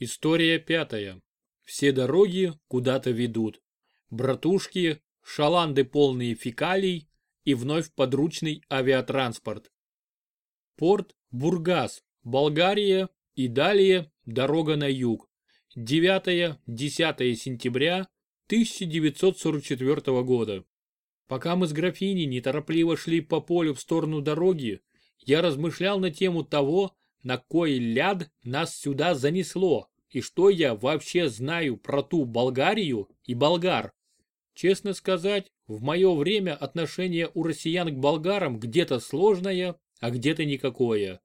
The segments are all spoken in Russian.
История пятая. Все дороги куда-то ведут. Братушки, шаланды полные фекалий и вновь подручный авиатранспорт. Порт Бургас, Болгария и далее дорога на юг. 9-10 сентября 1944 года. Пока мы с графиней неторопливо шли по полю в сторону дороги, я размышлял на тему того, на кой ляд нас сюда занесло и что я вообще знаю про ту Болгарию и болгар. Честно сказать, в мое время отношение у россиян к болгарам где-то сложное, а где-то никакое.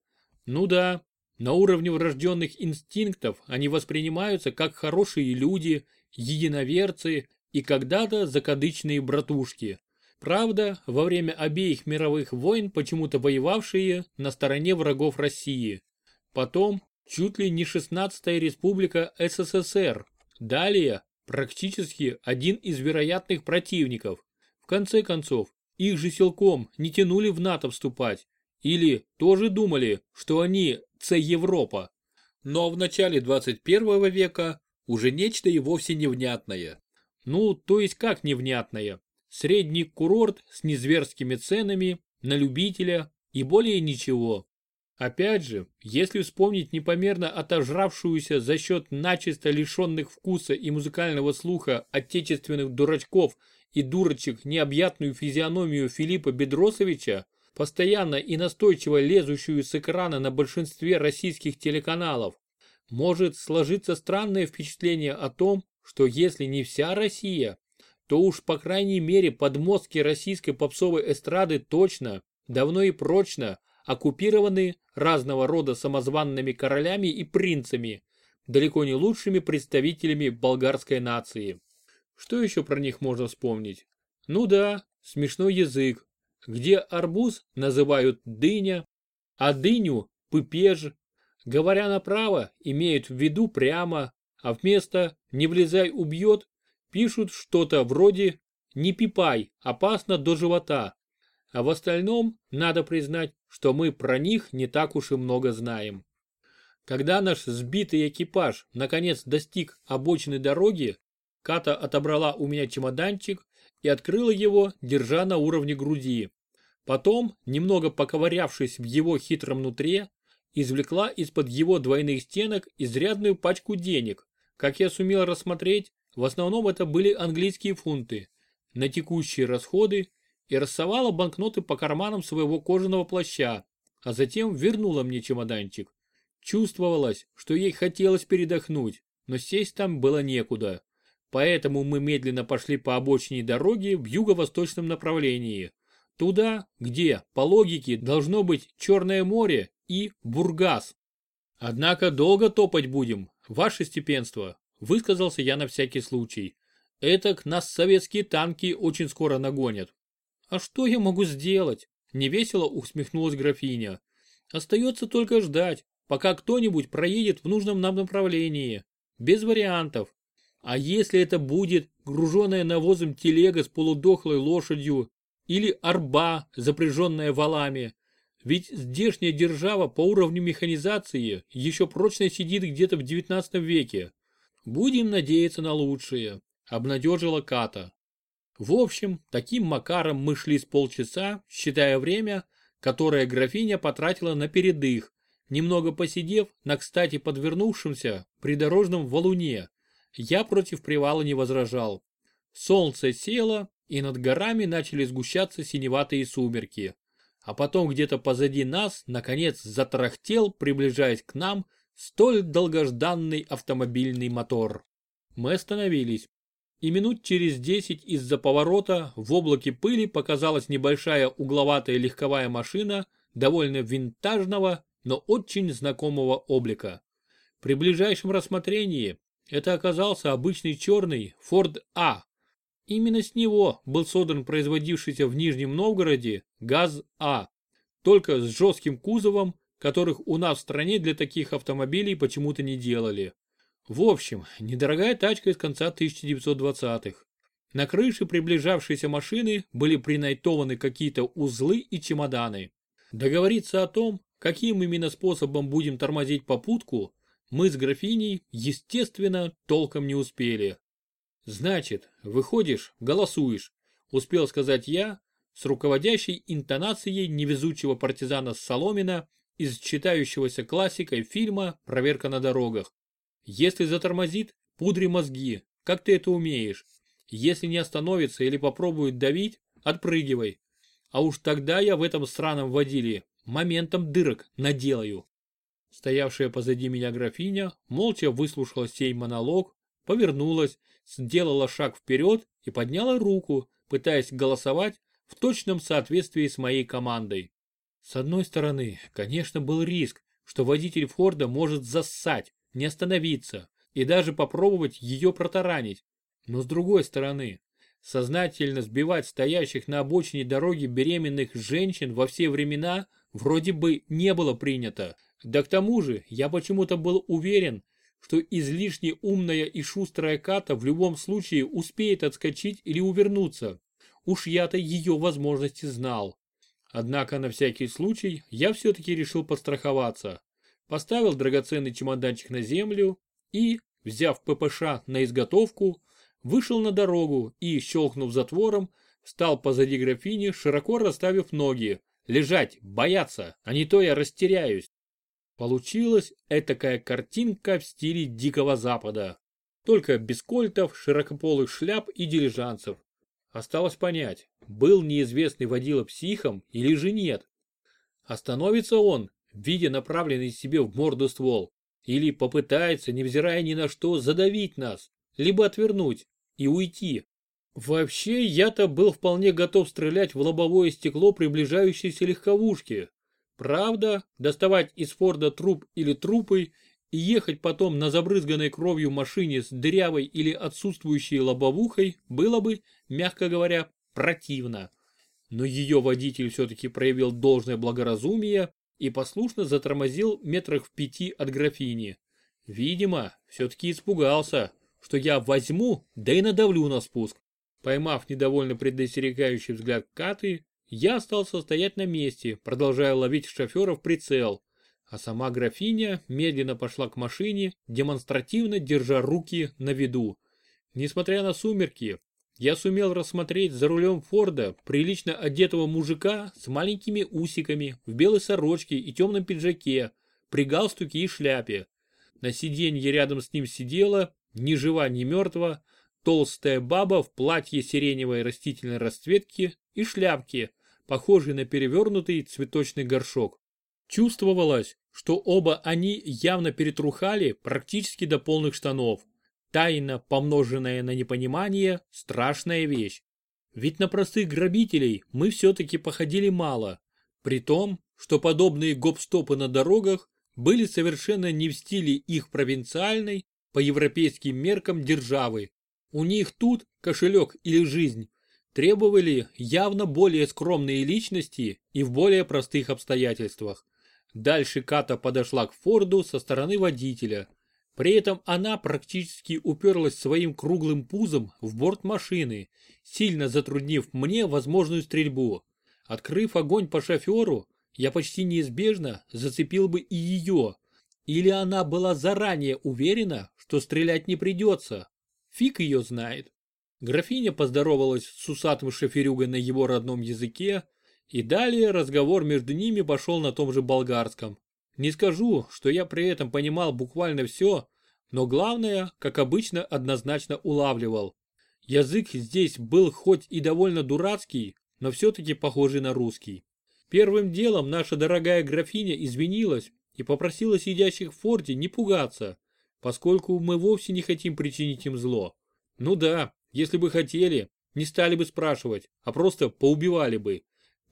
Ну да, на уровне врожденных инстинктов они воспринимаются как хорошие люди, единоверцы и когда-то закадычные братушки. Правда, во время обеих мировых войн почему-то воевавшие на стороне врагов России. Потом чуть ли не 16-я республика СССР. Далее практически один из вероятных противников. В конце концов, их же силком не тянули в НАТО вступать. Или тоже думали, что они це Европа. Но в начале 21 века уже нечто и вовсе невнятное. Ну, то есть как невнятное? Средний курорт с незверскими ценами, на любителя и более ничего. Опять же, если вспомнить непомерно отожравшуюся за счет начисто лишенных вкуса и музыкального слуха отечественных дурачков и дурочек необъятную физиономию Филиппа Бедросовича, постоянно и настойчиво лезущую с экрана на большинстве российских телеканалов, может сложиться странное впечатление о том, что если не вся Россия, то уж по крайней мере подмостки российской попсовой эстрады точно, давно и прочно оккупированы разного рода самозванными королями и принцами, далеко не лучшими представителями болгарской нации. Что еще про них можно вспомнить? Ну да, смешной язык, где арбуз называют дыня, а дыню – пыпеж. Говоря направо, имеют в виду прямо, а вместо «не влезай убьет» пишут что-то вроде «не пипай, опасно до живота». А в остальном, надо признать, что мы про них не так уж и много знаем. Когда наш сбитый экипаж наконец достиг обочины дороги, Ката отобрала у меня чемоданчик и открыла его, держа на уровне груди. Потом, немного поковырявшись в его хитром нутре, извлекла из-под его двойных стенок изрядную пачку денег. Как я сумел рассмотреть, в основном это были английские фунты, на текущие расходы и рассовала банкноты по карманам своего кожаного плаща, а затем вернула мне чемоданчик. Чувствовалось, что ей хотелось передохнуть, но сесть там было некуда. Поэтому мы медленно пошли по обочине дороги в юго-восточном направлении. Туда, где, по логике, должно быть Черное море и Бургас. Однако долго топать будем, ваше степенство, высказался я на всякий случай. Этак нас советские танки очень скоро нагонят. А что я могу сделать? Невесело усмехнулась графиня. Остается только ждать, пока кто-нибудь проедет в нужном нам направлении. Без вариантов. А если это будет груженная навозом телега с полудохлой лошадью или арба, запряженная валами? Ведь здешняя держава по уровню механизации еще прочно сидит где-то в 19 веке. Будем надеяться на лучшее, обнадежила Ката. В общем, таким макаром мы шли с полчаса, считая время, которое графиня потратила на передых, немного посидев на кстати подвернувшемся придорожном валуне, я против привала не возражал. Солнце село, и над горами начали сгущаться синеватые сумерки. А потом где-то позади нас, наконец, затрахтел, приближаясь к нам, столь долгожданный автомобильный мотор. Мы остановились. И минут через десять из-за поворота в облаке пыли показалась небольшая угловатая легковая машина довольно винтажного, но очень знакомого облика. При ближайшем рассмотрении это оказался обычный черный Ford A. Именно с него был содан производившийся в Нижнем Новгороде ГАЗ-А, только с жестким кузовом, которых у нас в стране для таких автомобилей почему-то не делали. В общем, недорогая тачка из конца 1920-х. На крыше приближавшейся машины были принайтованы какие-то узлы и чемоданы. Договориться о том, каким именно способом будем тормозить попутку, мы с графиней, естественно, толком не успели. Значит, выходишь, голосуешь, успел сказать я, с руководящей интонацией невезучего партизана Соломина из читающегося классикой фильма «Проверка на дорогах». Если затормозит, пудри мозги, как ты это умеешь. Если не остановится или попробует давить, отпрыгивай. А уж тогда я в этом сраном водиле моментом дырок наделаю. Стоявшая позади меня графиня молча выслушала сей монолог, повернулась, сделала шаг вперед и подняла руку, пытаясь голосовать в точном соответствии с моей командой. С одной стороны, конечно, был риск, что водитель Форда может зассать, не остановиться и даже попробовать ее протаранить. Но с другой стороны, сознательно сбивать стоящих на обочине дороги беременных женщин во все времена вроде бы не было принято. Да к тому же я почему-то был уверен, что излишне умная и шустрая Ката в любом случае успеет отскочить или увернуться. Уж я-то ее возможности знал. Однако на всякий случай я все-таки решил подстраховаться. Поставил драгоценный чемоданчик на землю и, взяв ППШ на изготовку, вышел на дорогу и, щелкнув затвором, встал позади графини, широко расставив ноги. Лежать, бояться, а не то я растеряюсь. Получилась этакая картинка в стиле Дикого Запада. Только без кольтов, широкополых шляп и дилижанцев. Осталось понять, был неизвестный водила психом или же нет. Остановится он, видя направленный себе в морду ствол, или попытается, невзирая ни на что, задавить нас, либо отвернуть и уйти. Вообще, я-то был вполне готов стрелять в лобовое стекло приближающейся легковушки. Правда, доставать из Форда труп или трупы и ехать потом на забрызганной кровью машине с дырявой или отсутствующей лобовухой было бы, мягко говоря, противно. Но ее водитель все-таки проявил должное благоразумие и послушно затормозил метрах в пяти от графини. Видимо, все-таки испугался, что я возьму, да и надавлю на спуск. Поймав недовольно предостерегающий взгляд Каты, я остался стоять на месте, продолжая ловить шофера в прицел а сама графиня медленно пошла к машине, демонстративно держа руки на виду. Несмотря на сумерки, я сумел рассмотреть за рулем Форда прилично одетого мужика с маленькими усиками, в белой сорочке и темном пиджаке, при галстуке и шляпе. На сиденье рядом с ним сидела, ни жива, ни мертва, толстая баба в платье сиреневой растительной расцветки и шляпке, похожей на перевернутый цветочный горшок. Чувствовалось, что оба они явно перетрухали практически до полных штанов. Тайна, помноженная на непонимание, страшная вещь. Ведь на простых грабителей мы все-таки походили мало. При том, что подобные гоп-стопы на дорогах были совершенно не в стиле их провинциальной, по европейским меркам державы. У них тут кошелек или жизнь требовали явно более скромные личности и в более простых обстоятельствах. Дальше Ката подошла к Форду со стороны водителя. При этом она практически уперлась своим круглым пузом в борт машины, сильно затруднив мне возможную стрельбу. Открыв огонь по шоферу, я почти неизбежно зацепил бы и ее. Или она была заранее уверена, что стрелять не придется. Фиг ее знает. Графиня поздоровалась с усатым шоферюгой на его родном языке, и далее разговор между ними пошел на том же болгарском. Не скажу, что я при этом понимал буквально все, но главное, как обычно, однозначно улавливал. Язык здесь был хоть и довольно дурацкий, но все-таки похожий на русский. Первым делом наша дорогая графиня извинилась и попросила сидящих в форте не пугаться, поскольку мы вовсе не хотим причинить им зло. Ну да, если бы хотели, не стали бы спрашивать, а просто поубивали бы.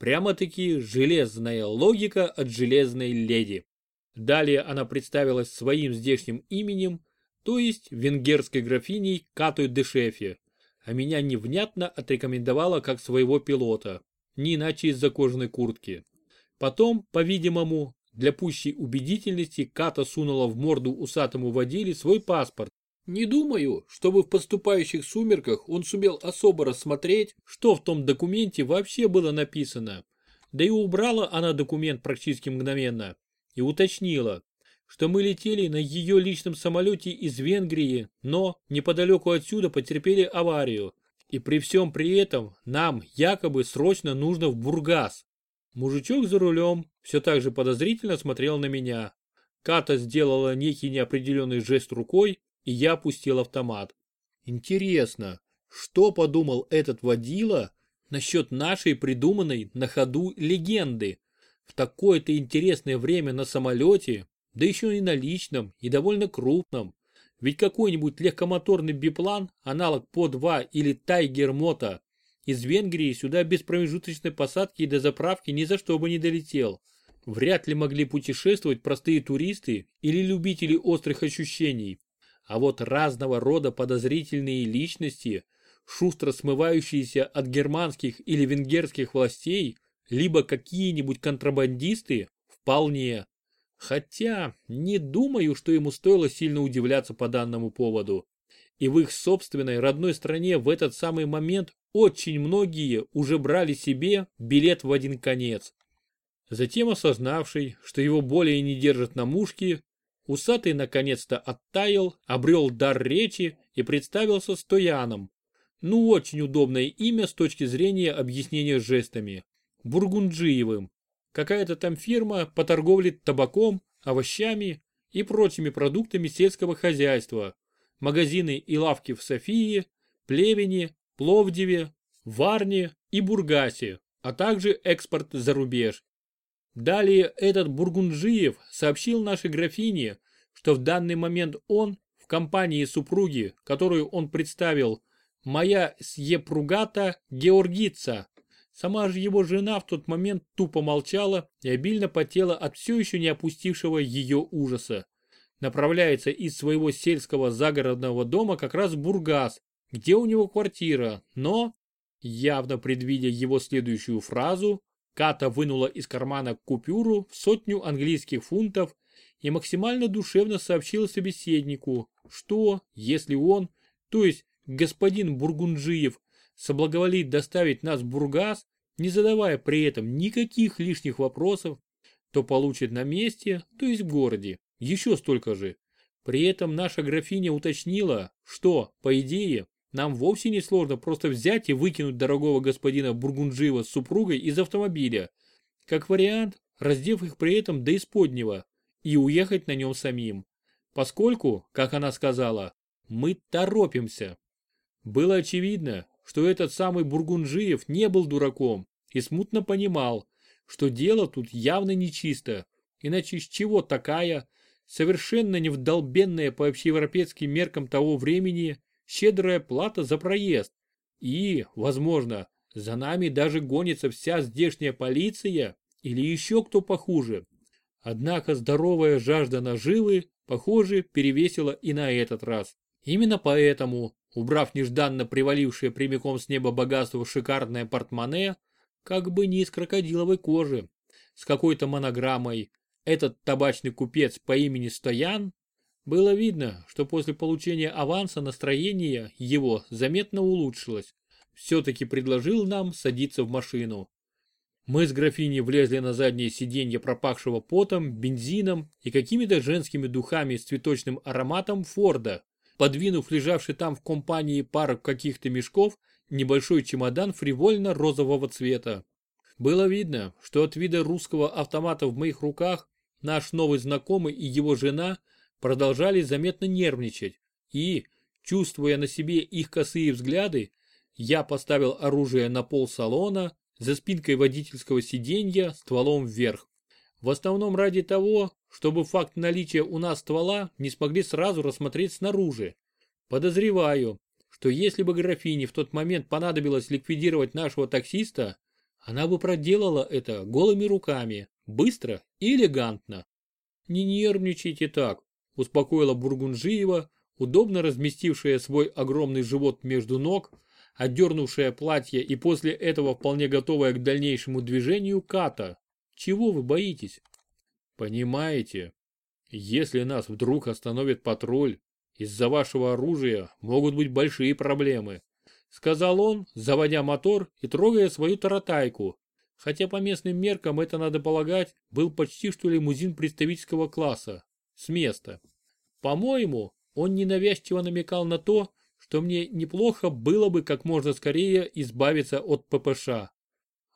Прямо-таки железная логика от железной леди. Далее она представилась своим здешним именем, то есть венгерской графиней Катой де Шефе, а меня невнятно отрекомендовала как своего пилота, не иначе из-за кожаной куртки. Потом, по-видимому, для пущей убедительности Ката сунула в морду усатому водиле свой паспорт не думаю, чтобы в поступающих сумерках он сумел особо рассмотреть, что в том документе вообще было написано. Да и убрала она документ практически мгновенно и уточнила, что мы летели на ее личном самолете из Венгрии, но неподалеку отсюда потерпели аварию. И при всем при этом нам якобы срочно нужно в Бургас. Мужичок за рулем все так же подозрительно смотрел на меня. Ката сделала некий неопределенный жест рукой, и я опустил автомат. Интересно, что подумал этот водила насчет нашей придуманной на ходу легенды? В такое-то интересное время на самолете, да еще и на личном, и довольно крупном. Ведь какой-нибудь легкомоторный биплан, аналог По-2 или Тайгер Мото, из Венгрии сюда без промежуточной посадки и до заправки ни за что бы не долетел. Вряд ли могли путешествовать простые туристы или любители острых ощущений. А вот разного рода подозрительные личности, шустро смывающиеся от германских или венгерских властей, либо какие-нибудь контрабандисты, вполне. Хотя, не думаю, что ему стоило сильно удивляться по данному поводу. И в их собственной родной стране в этот самый момент очень многие уже брали себе билет в один конец. Затем осознавший, что его более не держат на мушке, усатый наконец-то оттаял, обрел дар речи и представился Стояном. Ну очень удобное имя с точки зрения объяснения жестами. Бургунджиевым. Какая-то там фирма по торговле табаком, овощами и прочими продуктами сельского хозяйства. Магазины и лавки в Софии, Плевине, Пловдиве, Варне и Бургасе, а также экспорт за рубеж. Далее этот Бургунджиев сообщил нашей графине, что в данный момент он в компании супруги, которую он представил, моя Сьепругата Георгица. Сама же его жена в тот момент тупо молчала и обильно потела от все еще не опустившего ее ужаса. Направляется из своего сельского загородного дома как раз в Бургас, где у него квартира, но, явно предвидя его следующую фразу, Ката вынула из кармана купюру в сотню английских фунтов и максимально душевно сообщила собеседнику, что, если он, то есть господин Бургунджиев, соблаговолит доставить нас в Бургас, не задавая при этом никаких лишних вопросов, то получит на месте, то есть в городе, еще столько же. При этом наша графиня уточнила, что, по идее, нам вовсе не сложно просто взять и выкинуть дорогого господина Бургунджиева с супругой из автомобиля. Как вариант, раздев их при этом до исподнего и уехать на нем самим. Поскольку, как она сказала, мы торопимся. Было очевидно, что этот самый Бургунджиев не был дураком и смутно понимал, что дело тут явно нечисто, иначе с чего такая, совершенно невдолбенная по общеевропейским меркам того времени, щедрая плата за проезд. И, возможно, за нами даже гонится вся здешняя полиция или еще кто похуже. Однако здоровая жажда наживы, похоже, перевесила и на этот раз. Именно поэтому, убрав нежданно привалившее прямиком с неба богатство шикарное портмоне, как бы не из крокодиловой кожи, с какой-то монограммой, этот табачный купец по имени Стоян было видно, что после получения аванса настроение его заметно улучшилось. Все-таки предложил нам садиться в машину. Мы с графиней влезли на заднее сиденье пропахшего потом, бензином и какими-то женскими духами с цветочным ароматом Форда, подвинув лежавший там в компании пару каких-то мешков небольшой чемодан фривольно-розового цвета. Было видно, что от вида русского автомата в моих руках наш новый знакомый и его жена – продолжали заметно нервничать, и, чувствуя на себе их косые взгляды, я поставил оружие на пол салона, за спинкой водительского сиденья, стволом вверх. В основном ради того, чтобы факт наличия у нас ствола не смогли сразу рассмотреть снаружи. Подозреваю, что если бы графине в тот момент понадобилось ликвидировать нашего таксиста, она бы проделала это голыми руками, быстро и элегантно. Не нервничайте так, успокоила Бургунжиева, удобно разместившая свой огромный живот между ног, отдернувшая платье и после этого вполне готовая к дальнейшему движению Ката. Чего вы боитесь? Понимаете, если нас вдруг остановит патруль, из-за вашего оружия могут быть большие проблемы, сказал он, заводя мотор и трогая свою таратайку. Хотя по местным меркам это, надо полагать, был почти что лимузин представительского класса. С места. По-моему, он ненавязчиво намекал на то, что мне неплохо было бы как можно скорее избавиться от ППШ.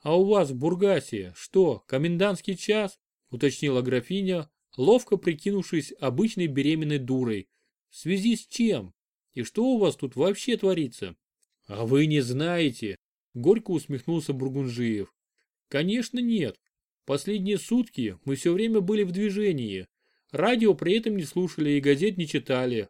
«А у вас в Бургасе что, комендантский час?» – уточнила графиня, ловко прикинувшись обычной беременной дурой. «В связи с чем? И что у вас тут вообще творится?» «А вы не знаете?» – горько усмехнулся Бургунжиев. «Конечно нет. Последние сутки мы все время были в движении. Радио при этом не слушали и газет не читали.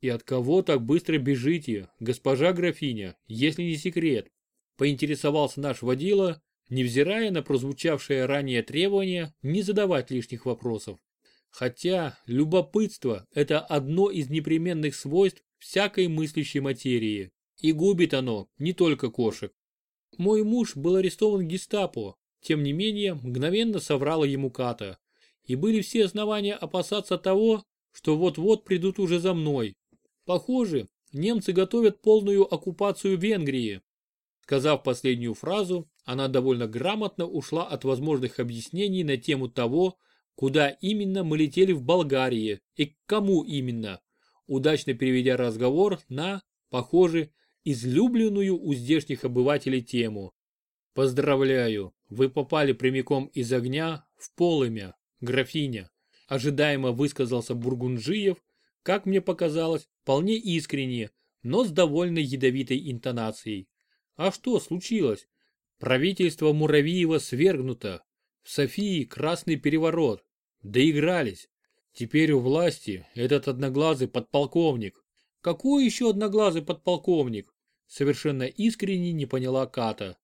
И от кого так быстро бежите, госпожа графиня, если не секрет? Поинтересовался наш водила, невзирая на прозвучавшее ранее требование не задавать лишних вопросов. Хотя любопытство – это одно из непременных свойств всякой мыслящей материи. И губит оно не только кошек. Мой муж был арестован гестапо, тем не менее мгновенно соврала ему Ката. И были все основания опасаться того, что вот-вот придут уже за мной, Похоже, немцы готовят полную оккупацию Венгрии. Сказав последнюю фразу, она довольно грамотно ушла от возможных объяснений на тему того, куда именно мы летели в Болгарии и к кому именно, удачно переведя разговор на, похоже, излюбленную у здешних обывателей тему. Поздравляю, вы попали прямиком из огня в полымя, графиня. Ожидаемо высказался Бургунжиев, как мне показалось, вполне искренне, но с довольно ядовитой интонацией. А что случилось? Правительство Муравьева свергнуто. В Софии красный переворот. Доигрались. Теперь у власти этот одноглазый подполковник. Какой еще одноглазый подполковник? Совершенно искренне не поняла Ката.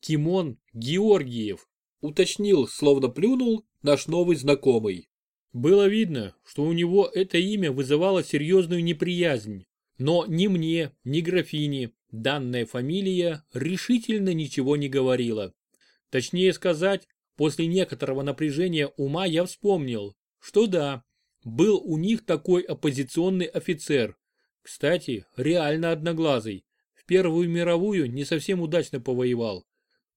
Кимон Георгиев, уточнил, словно плюнул, наш новый знакомый. Было видно, что у него это имя вызывало серьезную неприязнь, но ни мне, ни графине данная фамилия решительно ничего не говорила. Точнее сказать, после некоторого напряжения ума я вспомнил, что да, был у них такой оппозиционный офицер, кстати, реально одноглазый, в Первую мировую не совсем удачно повоевал,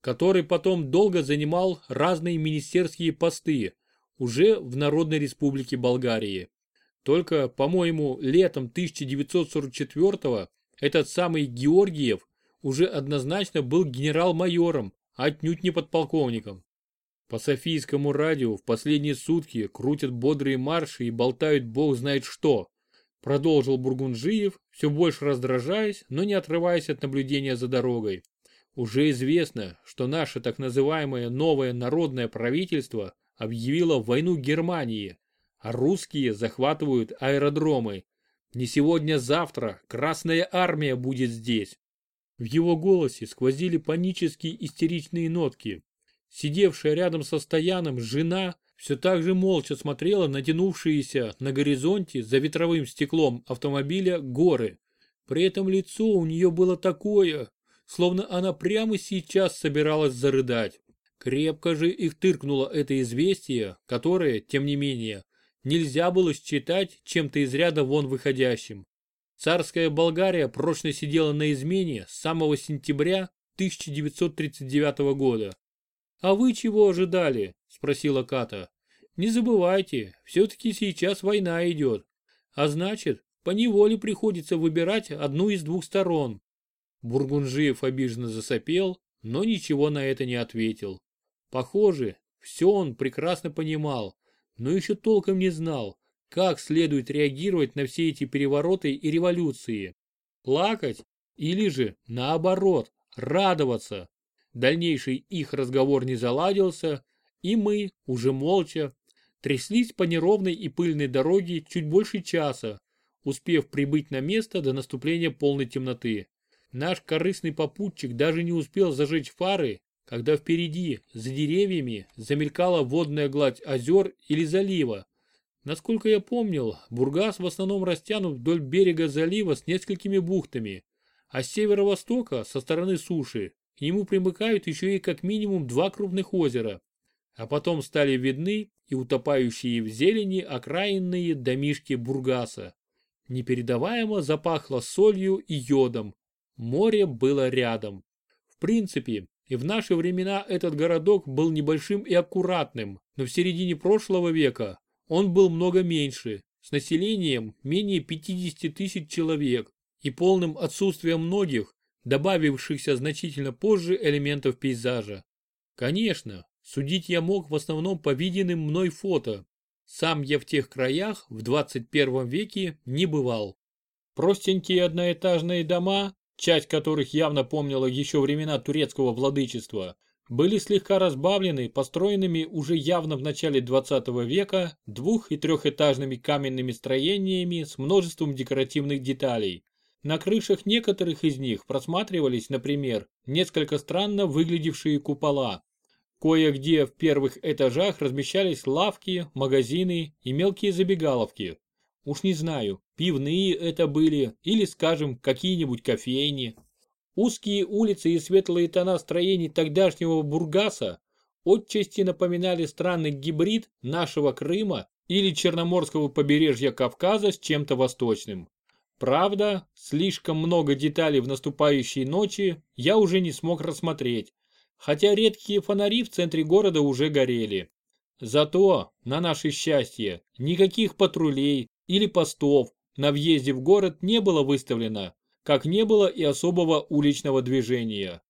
который потом долго занимал разные министерские посты, уже в Народной Республике Болгарии. Только, по-моему, летом 1944 этот самый Георгиев уже однозначно был генерал-майором, отнюдь не подполковником. По Софийскому радио в последние сутки крутят бодрые марши и болтают бог знает что. Продолжил Бургунжиев, все больше раздражаясь, но не отрываясь от наблюдения за дорогой. Уже известно, что наше так называемое новое народное правительство объявила войну Германии, а русские захватывают аэродромы. Не сегодня-завтра Красная Армия будет здесь. В его голосе сквозили панические истеричные нотки. Сидевшая рядом со Стояном жена все так же молча смотрела на тянувшиеся на горизонте за ветровым стеклом автомобиля горы. При этом лицо у нее было такое, словно она прямо сейчас собиралась зарыдать. Крепко же их тыркнуло это известие, которое, тем не менее, нельзя было считать чем-то из ряда вон выходящим. Царская Болгария прочно сидела на измене с самого сентября 1939 года. «А вы чего ожидали?» – спросила Ката. «Не забывайте, все-таки сейчас война идет. А значит, по неволе приходится выбирать одну из двух сторон». Бургунжиев обиженно засопел, но ничего на это не ответил. Похоже, все он прекрасно понимал, но еще толком не знал, как следует реагировать на все эти перевороты и революции. Плакать или же, наоборот, радоваться. Дальнейший их разговор не заладился, и мы, уже молча, тряслись по неровной и пыльной дороге чуть больше часа, успев прибыть на место до наступления полной темноты. Наш корыстный попутчик даже не успел зажечь фары, когда впереди, за деревьями, замелькала водная гладь озер или залива. Насколько я помнил, Бургас в основном растянут вдоль берега залива с несколькими бухтами, а с северо-востока, со стороны суши, к нему примыкают еще и как минимум два крупных озера, а потом стали видны и утопающие в зелени окраинные домишки Бургаса. Непередаваемо запахло солью и йодом. Море было рядом. В принципе, и в наши времена этот городок был небольшим и аккуратным, но в середине прошлого века он был много меньше, с населением менее 50 тысяч человек и полным отсутствием многих, добавившихся значительно позже элементов пейзажа. Конечно, судить я мог в основном по виденным мной фото. Сам я в тех краях в 21 веке не бывал. Простенькие одноэтажные дома, часть которых явно помнила еще времена турецкого владычества, были слегка разбавлены построенными уже явно в начале 20 века двух- и трехэтажными каменными строениями с множеством декоративных деталей. На крышах некоторых из них просматривались, например, несколько странно выглядевшие купола. Кое-где в первых этажах размещались лавки, магазины и мелкие забегаловки. Уж не знаю, пивные это были или, скажем, какие-нибудь кофейни. Узкие улицы и светлые тона строений тогдашнего Бургаса отчасти напоминали странный гибрид нашего Крыма или Черноморского побережья Кавказа с чем-то восточным. Правда, слишком много деталей в наступающей ночи я уже не смог рассмотреть, хотя редкие фонари в центре города уже горели. Зато, на наше счастье, никаких патрулей или постов на въезде в город не было выставлено, как не было и особого уличного движения.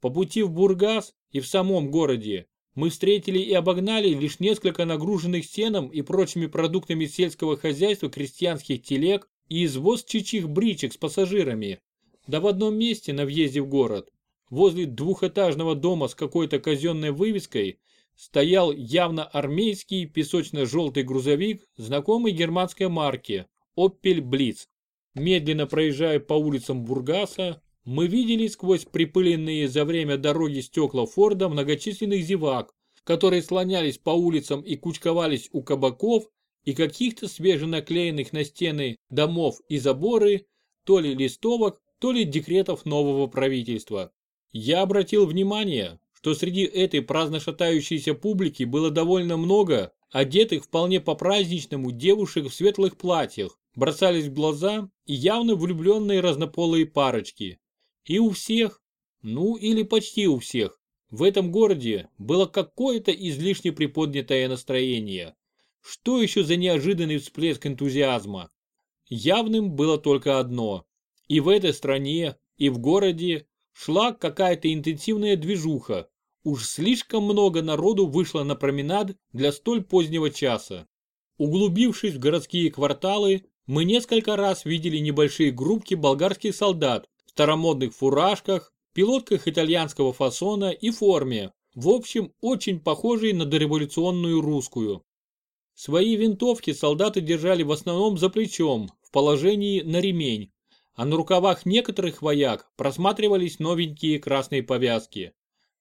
По пути в Бургас и в самом городе мы встретили и обогнали лишь несколько нагруженных сеном и прочими продуктами сельского хозяйства крестьянских телег и извоз чичих бричек с пассажирами. Да в одном месте на въезде в город, возле двухэтажного дома с какой-то казенной вывеской, стоял явно армейский песочно-желтый грузовик знакомой германской марки Opel Blitz. Медленно проезжая по улицам Бургаса, мы видели сквозь припыленные за время дороги стекла Форда многочисленных зевак, которые слонялись по улицам и кучковались у кабаков и каких-то свеженаклеенных на стены домов и заборы, то ли листовок, то ли декретов нового правительства. Я обратил внимание, что среди этой праздно шатающейся публики было довольно много одетых вполне по-праздничному девушек в светлых платьях, бросались в глаза и явно влюбленные разнополые парочки. И у всех, ну или почти у всех, в этом городе было какое-то излишне приподнятое настроение. Что еще за неожиданный всплеск энтузиазма? Явным было только одно. И в этой стране, и в городе шла какая-то интенсивная движуха. Уж слишком много народу вышло на променад для столь позднего часа. Углубившись в городские кварталы, мы несколько раз видели небольшие группки болгарских солдат в старомодных фуражках, пилотках итальянского фасона и форме, в общем, очень похожей на дореволюционную русскую. Свои винтовки солдаты держали в основном за плечом, в положении на ремень, а на рукавах некоторых вояк просматривались новенькие красные повязки.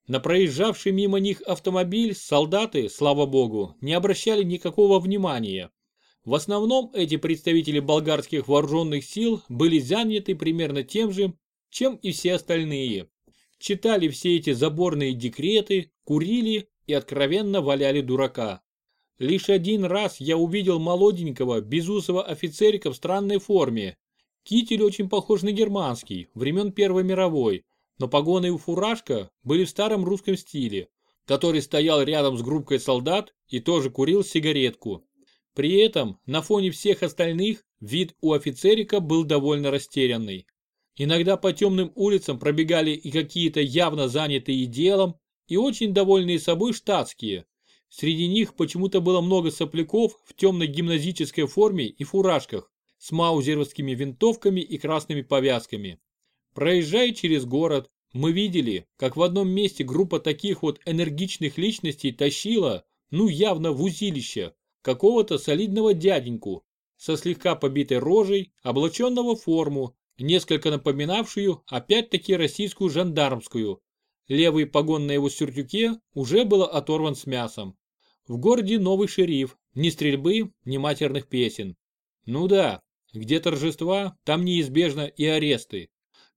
На проезжавший мимо них автомобиль солдаты, слава богу, не обращали никакого внимания. В основном эти представители болгарских вооруженных сил были заняты примерно тем же, чем и все остальные. Читали все эти заборные декреты, курили и откровенно валяли дурака. Лишь один раз я увидел молоденького, безусого офицерика в странной форме. Китель очень похож на германский, времен Первой мировой, но погоны и фуражка были в старом русском стиле, который стоял рядом с группкой солдат и тоже курил сигаретку. При этом, на фоне всех остальных, вид у офицерика был довольно растерянный. Иногда по темным улицам пробегали и какие-то явно занятые делом, и очень довольные собой штатские. Среди них почему-то было много сопляков в темной гимназической форме и фуражках, с маузеровскими винтовками и красными повязками. Проезжая через город, мы видели, как в одном месте группа таких вот энергичных личностей тащила, ну явно в узилище, какого-то солидного дяденьку со слегка побитой рожей, облаченного в форму, несколько напоминавшую опять-таки российскую жандармскую. Левый погон на его сюртюке уже был оторван с мясом. В городе новый шериф, ни стрельбы, ни матерных песен. Ну да, где торжества, там неизбежно и аресты.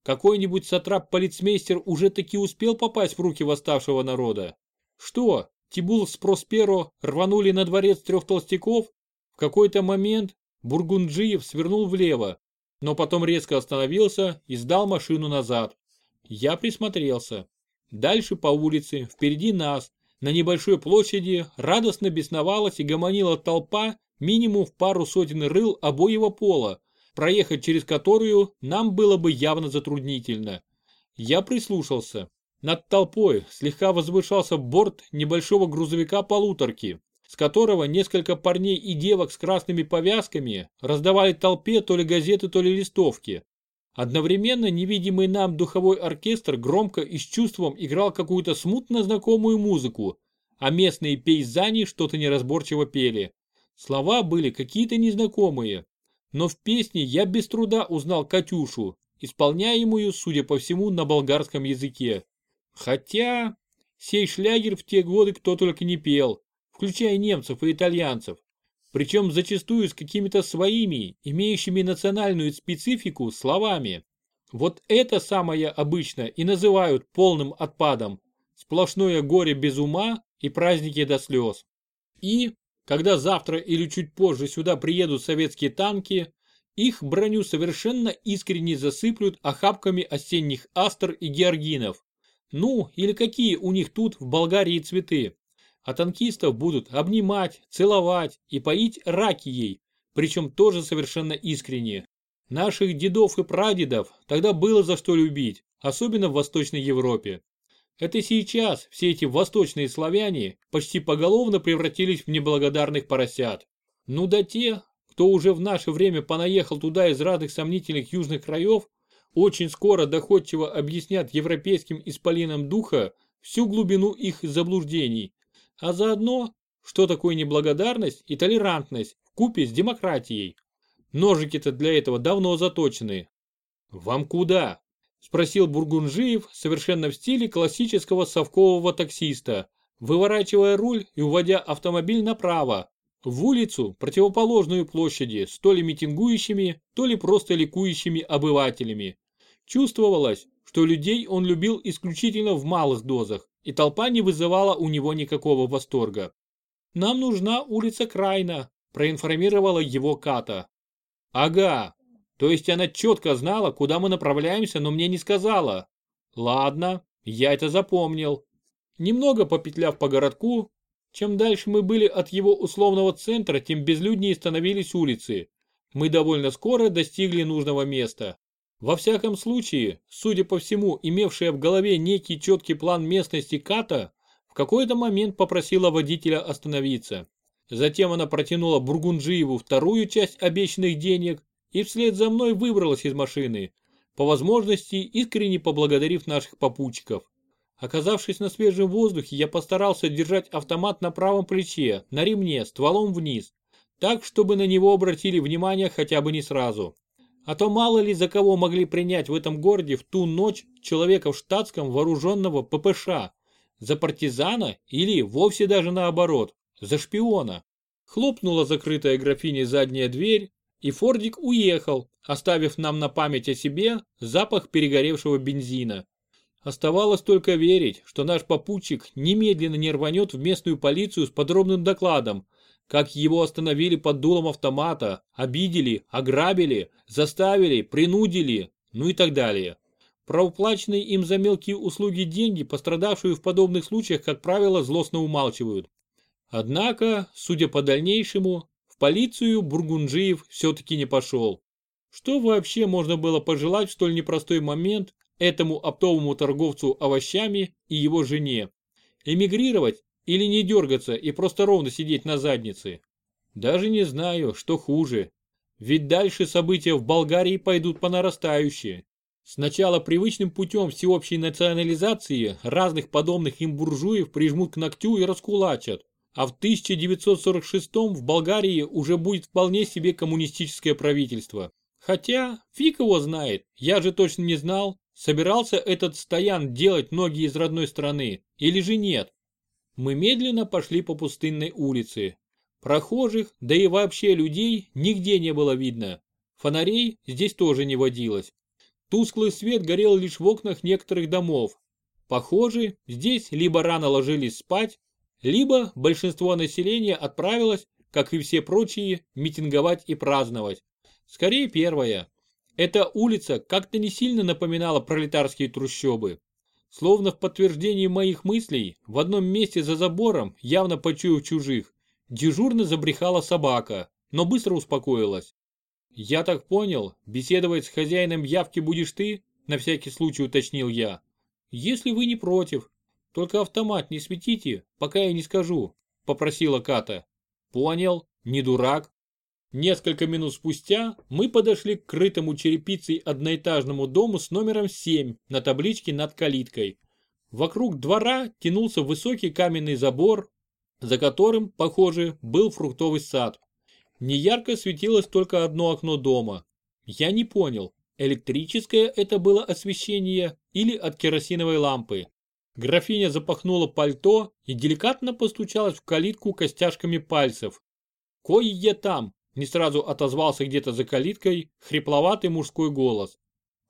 Какой-нибудь сатрап-полицмейстер уже таки успел попасть в руки восставшего народа. Что, Тибул с Просперо рванули на дворец трех толстяков, в какой-то момент Бургунджиев свернул влево, но потом резко остановился и сдал машину назад. Я присмотрелся. Дальше по улице, впереди нас, на небольшой площади, радостно бесновалась и гомонила толпа минимум в пару сотен рыл обоего пола, проехать через которую нам было бы явно затруднительно. Я прислушался. Над толпой слегка возвышался борт небольшого грузовика-полуторки, с которого несколько парней и девок с красными повязками раздавали толпе то ли газеты, то ли листовки. Одновременно невидимый нам духовой оркестр громко и с чувством играл какую-то смутно знакомую музыку, а местные пейзани что-то неразборчиво пели. Слова были какие-то незнакомые, но в песне я без труда узнал Катюшу, исполняемую, судя по всему, на болгарском языке. Хотя, сей шлягер в те годы кто только не пел, включая немцев и итальянцев, причем зачастую с какими-то своими, имеющими национальную специфику, словами. Вот это самое обычно и называют полным отпадом, сплошное горе без ума и праздники до слез. И, когда завтра или чуть позже сюда приедут советские танки, их броню совершенно искренне засыплют охапками осенних астр и георгинов. Ну, или какие у них тут в Болгарии цветы. А танкистов будут обнимать, целовать и поить ракией, причем тоже совершенно искренне. Наших дедов и прадедов тогда было за что любить, особенно в Восточной Европе. Это сейчас все эти восточные славяне почти поголовно превратились в неблагодарных поросят. Ну да те, кто уже в наше время понаехал туда из разных сомнительных южных краев, очень скоро доходчиво объяснят европейским исполинам духа всю глубину их заблуждений, а заодно, что такое неблагодарность и толерантность в купе с демократией. Ножики-то для этого давно заточены. «Вам куда?» – спросил Бургунжиев совершенно в стиле классического совкового таксиста, выворачивая руль и уводя автомобиль направо, в улицу, противоположную площади, с то ли митингующими, то ли просто ликующими обывателями. Чувствовалось, что людей он любил исключительно в малых дозах, и толпа не вызывала у него никакого восторга. «Нам нужна улица Крайна», – проинформировала его Ката. «Ага, то есть она четко знала, куда мы направляемся, но мне не сказала. Ладно, я это запомнил. Немного попетляв по городку, чем дальше мы были от его условного центра, тем безлюднее становились улицы. Мы довольно скоро достигли нужного места. Во всяком случае, судя по всему, имевшая в голове некий четкий план местности Ката, в какой-то момент попросила водителя остановиться. Затем она протянула Бургунджиеву вторую часть обещанных денег, и вслед за мной выбралась из машины, по возможности искренне поблагодарив наших попутчиков. Оказавшись на свежем воздухе, я постарался держать автомат на правом плече, на ремне, стволом вниз, так, чтобы на него обратили внимание хотя бы не сразу. А то мало ли за кого могли принять в этом городе в ту ночь человека в штатском вооруженного ППШ, за партизана или вовсе даже наоборот, за шпиона. Хлопнула закрытая графиней задняя дверь, и Фордик уехал, оставив нам на память о себе запах перегоревшего бензина. Оставалось только верить, что наш попутчик немедленно не рванет в местную полицию с подробным докладом, как его остановили под дулом автомата, обидели, ограбили, заставили, принудили, ну и так далее. Про уплаченные им за мелкие услуги деньги пострадавшие в подобных случаях, как правило, злостно умалчивают. Однако, судя по дальнейшему, полицию Бургунджиев все-таки не пошел. Что вообще можно было пожелать в столь непростой момент этому оптовому торговцу овощами и его жене? Эмигрировать или не дергаться и просто ровно сидеть на заднице? Даже не знаю, что хуже. Ведь дальше события в Болгарии пойдут по нарастающей. Сначала привычным путем всеобщей национализации разных подобных им буржуев прижмут к ногтю и раскулачат а в 1946 в Болгарии уже будет вполне себе коммунистическое правительство. Хотя, фиг его знает, я же точно не знал, собирался этот стоян делать ноги из родной страны или же нет. Мы медленно пошли по пустынной улице. Прохожих, да и вообще людей нигде не было видно. Фонарей здесь тоже не водилось. Тусклый свет горел лишь в окнах некоторых домов. Похоже, здесь либо рано ложились спать, либо большинство населения отправилось, как и все прочие, митинговать и праздновать. Скорее первое. Эта улица как-то не сильно напоминала пролетарские трущобы. Словно в подтверждении моих мыслей, в одном месте за забором, явно почуяв чужих, дежурно забрехала собака, но быстро успокоилась. «Я так понял, беседовать с хозяином явки будешь ты?» На всякий случай уточнил я. «Если вы не против. Только автомат не светите, пока я не скажу», попросила Ката. «Понял, не дурак». Несколько минут спустя мы подошли к крытому черепицей одноэтажному дому с номером 7 на табличке над калиткой. Вокруг двора тянулся высокий каменный забор, за которым, похоже, был фруктовый сад. Неярко светилось только одно окно дома. Я не понял, электрическое это было освещение или от керосиновой лампы. Графиня запахнула пальто и деликатно постучалась в калитку костяшками пальцев. «Кое там!» – не сразу отозвался где-то за калиткой хрипловатый мужской голос.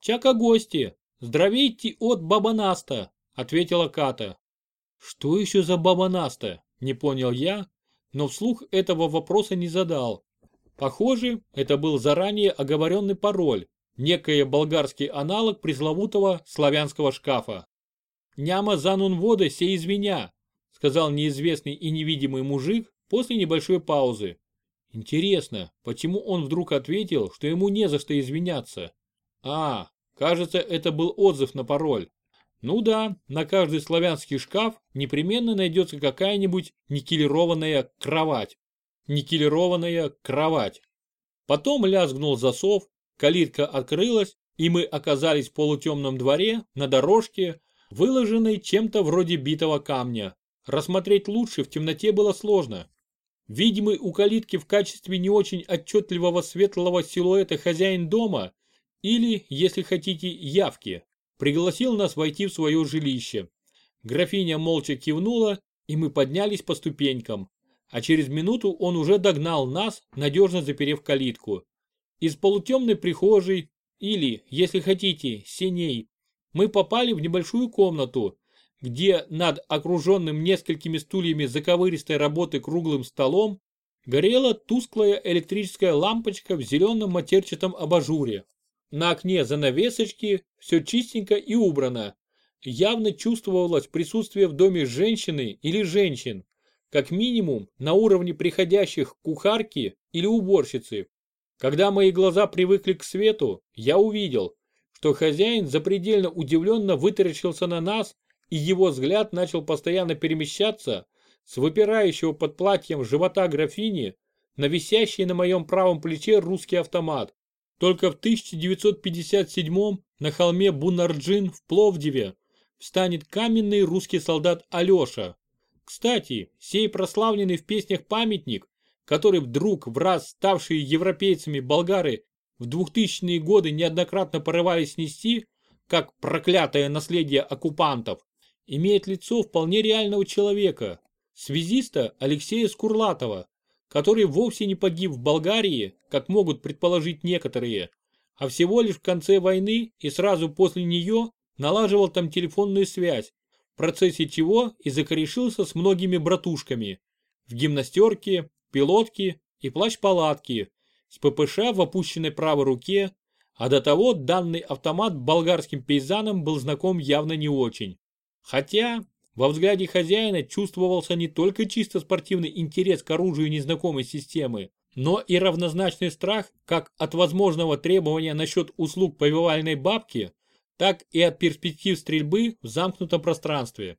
«Чака гости! Здравейте от Баба Наста!» – ответила Ката. «Что еще за Баба Наста?» – не понял я, но вслух этого вопроса не задал. Похоже, это был заранее оговоренный пароль, некий болгарский аналог пресловутого славянского шкафа. «Няма занун вода се извиня», сказал неизвестный и невидимый мужик после небольшой паузы. Интересно, почему он вдруг ответил, что ему не за что извиняться? А, кажется, это был отзыв на пароль. Ну да, на каждый славянский шкаф непременно найдется какая-нибудь никелированная кровать. Никелированная кровать. Потом лязгнул засов, калитка открылась, и мы оказались в полутемном дворе на дорожке, выложенной чем-то вроде битого камня. Рассмотреть лучше в темноте было сложно. Видимый у калитки в качестве не очень отчетливого светлого силуэта хозяин дома или, если хотите, явки, пригласил нас войти в свое жилище. Графиня молча кивнула, и мы поднялись по ступенькам, а через минуту он уже догнал нас, надежно заперев калитку. Из полутемной прихожей, или, если хотите, сеней, мы попали в небольшую комнату, где над окруженным несколькими стульями заковыристой работы круглым столом горела тусклая электрическая лампочка в зеленом матерчатом абажуре. На окне занавесочки, все чистенько и убрано. Явно чувствовалось присутствие в доме женщины или женщин, как минимум на уровне приходящих кухарки или уборщицы. Когда мои глаза привыкли к свету, я увидел, что хозяин запредельно удивленно вытаращился на нас, и его взгляд начал постоянно перемещаться с выпирающего под платьем живота графини на висящий на моем правом плече русский автомат. Только в 1957 на холме Бунарджин в Пловдиве встанет каменный русский солдат Алеша. Кстати, сей прославленный в песнях памятник, который вдруг в раз ставшие европейцами болгары в 2000-е годы неоднократно порывались снести, как проклятое наследие оккупантов, имеет лицо вполне реального человека, связиста Алексея Скурлатова, который вовсе не погиб в Болгарии, как могут предположить некоторые, а всего лишь в конце войны и сразу после нее налаживал там телефонную связь, в процессе чего и закорешился с многими братушками. В гимнастерке, пилотке и плащ-палатке, с ППШ в опущенной правой руке, а до того данный автомат болгарским пейзанам был знаком явно не очень. Хотя, во взгляде хозяина чувствовался не только чисто спортивный интерес к оружию незнакомой системы, но и равнозначный страх как от возможного требования насчет услуг повивальной бабки, так и от перспектив стрельбы в замкнутом пространстве.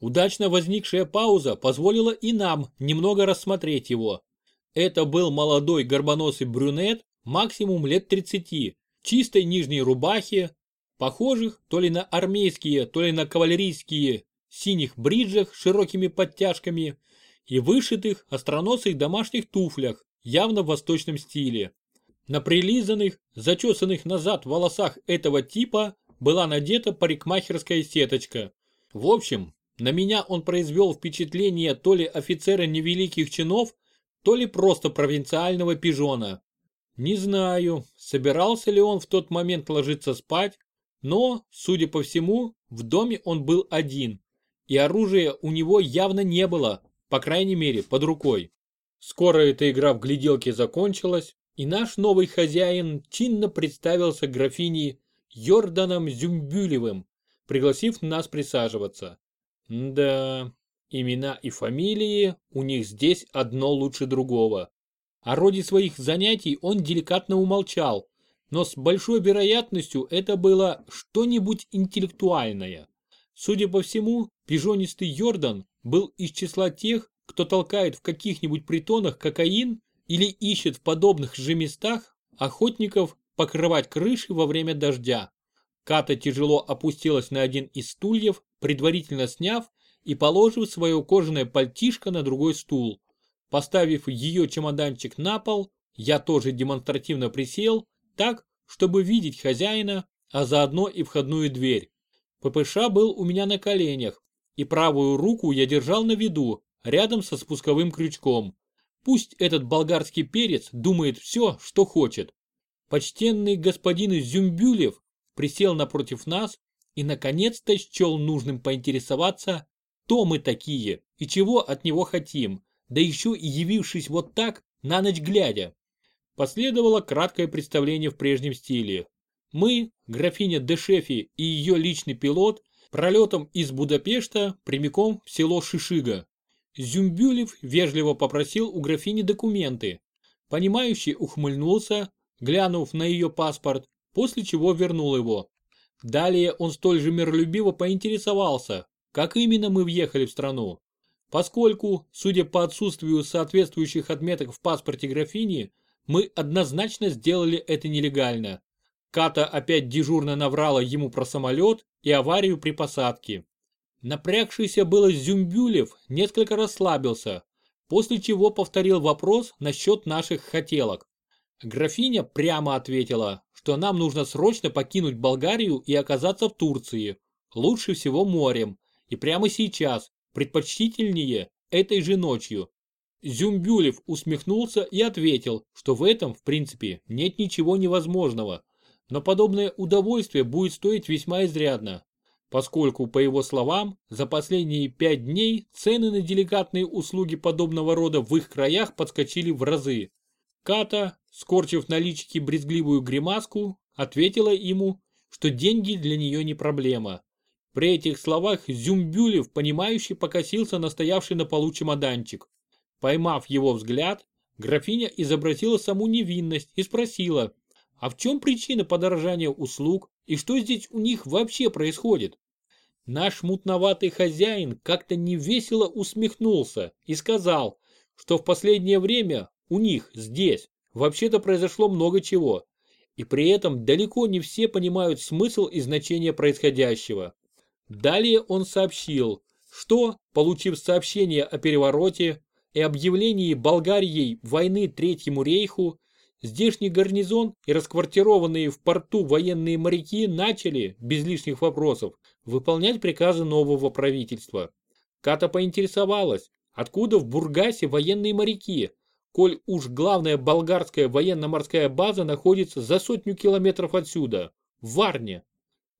Удачно возникшая пауза позволила и нам немного рассмотреть его. Это был молодой горбоносый брюнет, максимум лет 30, чистой нижней рубахе, похожих то ли на армейские, то ли на кавалерийские синих бриджах с широкими подтяжками и вышитых остроносых домашних туфлях, явно в восточном стиле. На прилизанных, зачесанных назад волосах этого типа была надета парикмахерская сеточка. В общем, на меня он произвел впечатление то ли офицера невеликих чинов, то ли просто провинциального пижона. Не знаю, собирался ли он в тот момент ложиться спать, но, судя по всему, в доме он был один и оружия у него явно не было, по крайней мере, под рукой. Скоро эта игра в гляделки закончилась, и наш новый хозяин чинно представился графиней Йорданом Зюмбюлевым, пригласив нас присаживаться. Да, Имена и фамилии у них здесь одно лучше другого. О роде своих занятий он деликатно умолчал, но с большой вероятностью это было что-нибудь интеллектуальное. Судя по всему, пижонистый Йордан был из числа тех, кто толкает в каких-нибудь притонах кокаин или ищет в подобных же местах охотников покрывать крыши во время дождя. Ката тяжело опустилась на один из стульев, предварительно сняв и положив свое кожаное пальтишко на другой стул. Поставив ее чемоданчик на пол, я тоже демонстративно присел, так, чтобы видеть хозяина, а заодно и входную дверь. ППШ был у меня на коленях, и правую руку я держал на виду, рядом со спусковым крючком. Пусть этот болгарский перец думает все, что хочет. Почтенный господин Зюмбюлев присел напротив нас и наконец-то счел нужным поинтересоваться, кто мы такие и чего от него хотим, да еще и явившись вот так, на ночь глядя. Последовало краткое представление в прежнем стиле. Мы, графиня Дешефи и ее личный пилот, пролетом из Будапешта прямиком в село Шишига. Зюмбюлев вежливо попросил у графини документы. Понимающий ухмыльнулся, глянув на ее паспорт, после чего вернул его. Далее он столь же миролюбиво поинтересовался, как именно мы въехали в страну. Поскольку, судя по отсутствию соответствующих отметок в паспорте графини, мы однозначно сделали это нелегально. Ката опять дежурно наврала ему про самолет и аварию при посадке. Напрягшийся было Зюмбюлев несколько расслабился, после чего повторил вопрос насчет наших хотелок. Графиня прямо ответила, что нам нужно срочно покинуть Болгарию и оказаться в Турции, лучше всего морем, и прямо сейчас, предпочтительнее этой же ночью. Зюмбюлев усмехнулся и ответил, что в этом, в принципе, нет ничего невозможного, но подобное удовольствие будет стоить весьма изрядно, поскольку, по его словам, за последние пять дней цены на деликатные услуги подобного рода в их краях подскочили в разы. Ката, скорчив на личике брезгливую гримаску, ответила ему, что деньги для нее не проблема. При этих словах Зюмбюлев, понимающий, покосился на стоявший на полу чемоданчик. Поймав его взгляд, графиня изобразила саму невинность и спросила, а в чем причина подорожания услуг и что здесь у них вообще происходит? Наш мутноватый хозяин как-то невесело усмехнулся и сказал, что в последнее время у них здесь вообще-то произошло много чего, и при этом далеко не все понимают смысл и значение происходящего. Далее он сообщил, что, получив сообщение о перевороте и объявлении Болгарией войны Третьему рейху, здешний гарнизон и расквартированные в порту военные моряки начали, без лишних вопросов, выполнять приказы нового правительства. Ката поинтересовалась, откуда в Бургасе военные моряки, коль уж главная болгарская военно-морская база находится за сотню километров отсюда, в Варне.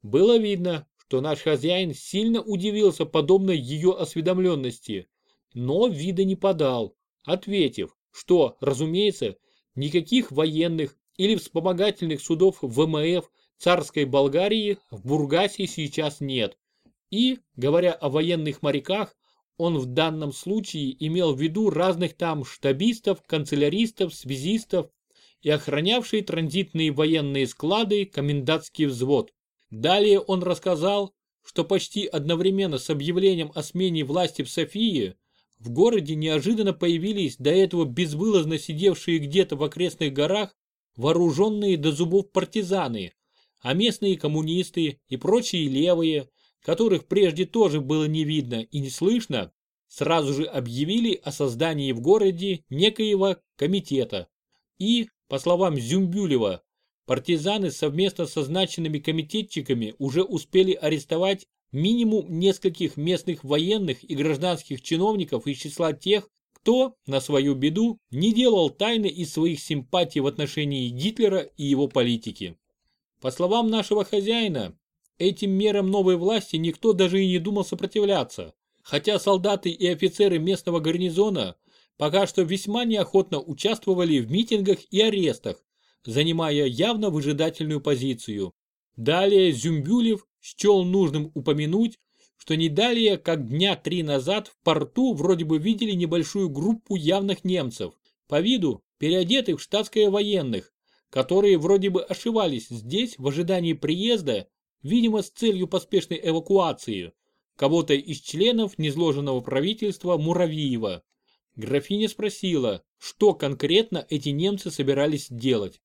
Было видно, что наш хозяин сильно удивился подобной ее осведомленности, но вида не подал, ответив, что, разумеется, никаких военных или вспомогательных судов ВМФ царской Болгарии в Бургасе сейчас нет. И, говоря о военных моряках, он в данном случае имел в виду разных там штабистов, канцеляристов, связистов и охранявшие транзитные военные склады комендантский взвод. Далее он рассказал, что почти одновременно с объявлением о смене власти в Софии в городе неожиданно появились до этого безвылазно сидевшие где-то в окрестных горах вооруженные до зубов партизаны, а местные коммунисты и прочие левые, которых прежде тоже было не видно и не слышно, сразу же объявили о создании в городе некоего комитета. И, по словам Зюмбюлева, партизаны совместно со значенными комитетчиками уже успели арестовать минимум нескольких местных военных и гражданских чиновников из числа тех, кто, на свою беду, не делал тайны из своих симпатий в отношении Гитлера и его политики. По словам нашего хозяина, этим мерам новой власти никто даже и не думал сопротивляться, хотя солдаты и офицеры местного гарнизона пока что весьма неохотно участвовали в митингах и арестах, занимая явно выжидательную позицию. Далее Зюмбюлев счел нужным упомянуть, что не далее, как дня три назад в порту вроде бы видели небольшую группу явных немцев, по виду переодетых в штатское военных, которые вроде бы ошивались здесь в ожидании приезда, видимо с целью поспешной эвакуации, кого-то из членов незложенного правительства Муравьева. Графиня спросила, что конкретно эти немцы собирались делать.